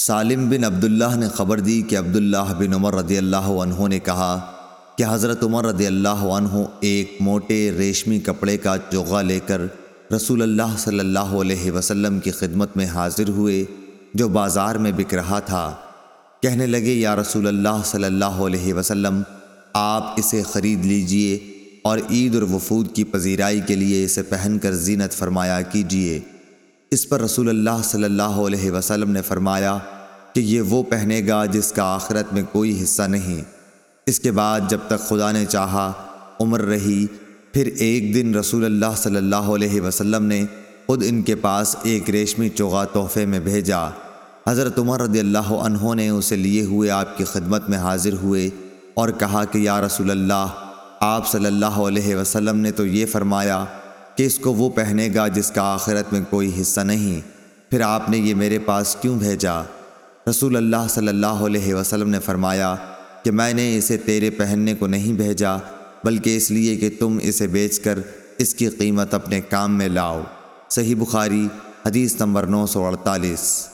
سالم بن عبداللہ نے خبر دی کہ عبداللہ بن عمر رضی اللہ عنہ نے کہا کہ حضرت عمر رضی اللہ عنہ ایک موٹے ریشمی کپڑے کا چوغا لے کر رسول اللہ صلی اللہ علیہ وسلم کی خدمت میں حاضر ہوئے، جو بازار میں بک رہا تھا۔ کہنے لگے، یا رسول اللہ صلی اللہ علیہ وسلم، آپ اسے خرید لیجیے اور عید اور وفود کی پذیرائی کے لیے اسے پہن کر زینت فرمایا کیجیے۔ اس پر رسول اللہ صلی اللہ علیہ وسلم نے فرمایا کہ یہ وہ پہنے گا جس کا آخرت میں کوئی حصہ نہیں۔ اس کے بعد جب تک خدا نے چاہا، عمر رہی، پھر ایک دن رسول اللہ صلی اللہ علیہ وسلم نے خود ان کے پاس ایک ریشمی چوغا تحفے میں بھیجا۔ حضرت عمر رضی اللہ عنہ نے اسے لیے ہوئے آپ کی خدمت میں حاضر ہوئے اور کہا کہ یا رسول اللہ، آپ صلی اللہ علیہ وسلم نے تو یہ فرمایا کہ اس کو وہ پہنے گا جس کا آخرت میں کوئی حصہ نہیں؟ پھر آپ نے یہ میرے پاس کیوں بھیجا؟ رسول اللہ صلی اللہ علیہ وسلم نے فرمایا کہ میں نے اسے تیرے پہننے کو نہیں بھیجا، بلکہ اس لیے کہ تم اسے بیچ کر اس کی قیمت اپنے کام میں لاؤ۔ صحیح بخاری، حدیث نمبر نو سو اڑتالیس۔